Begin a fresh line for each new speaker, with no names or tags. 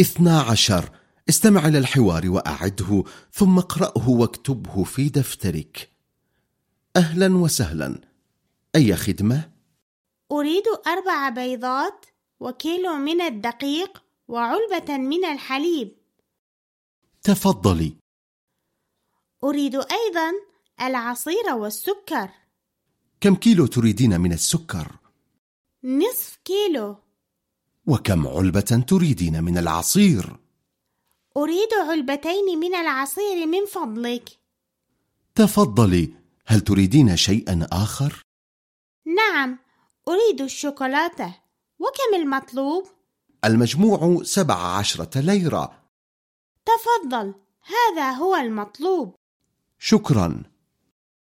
اثنا عشر. استمع إلى الحوار وأعده ثم اقرأه واكتبه في دفترك. أهلا وسهلا. أي خدمة؟
أريد أربع بيضات وكيلو من الدقيق وعلبة من الحليب.
تفضلي.
أريد أيضا العصير والسكر.
كم كيلو تريدين من السكر؟
نصف كيلو.
وكم علبة تريدين من العصير؟
أريد علبتين من العصير من فضلك
تفضلي هل تريدين شيئا آخر؟
نعم أريد الشوكولاتة وكم المطلوب؟
المجموع سبع عشرة ليرة
تفضل هذا هو المطلوب
شكرا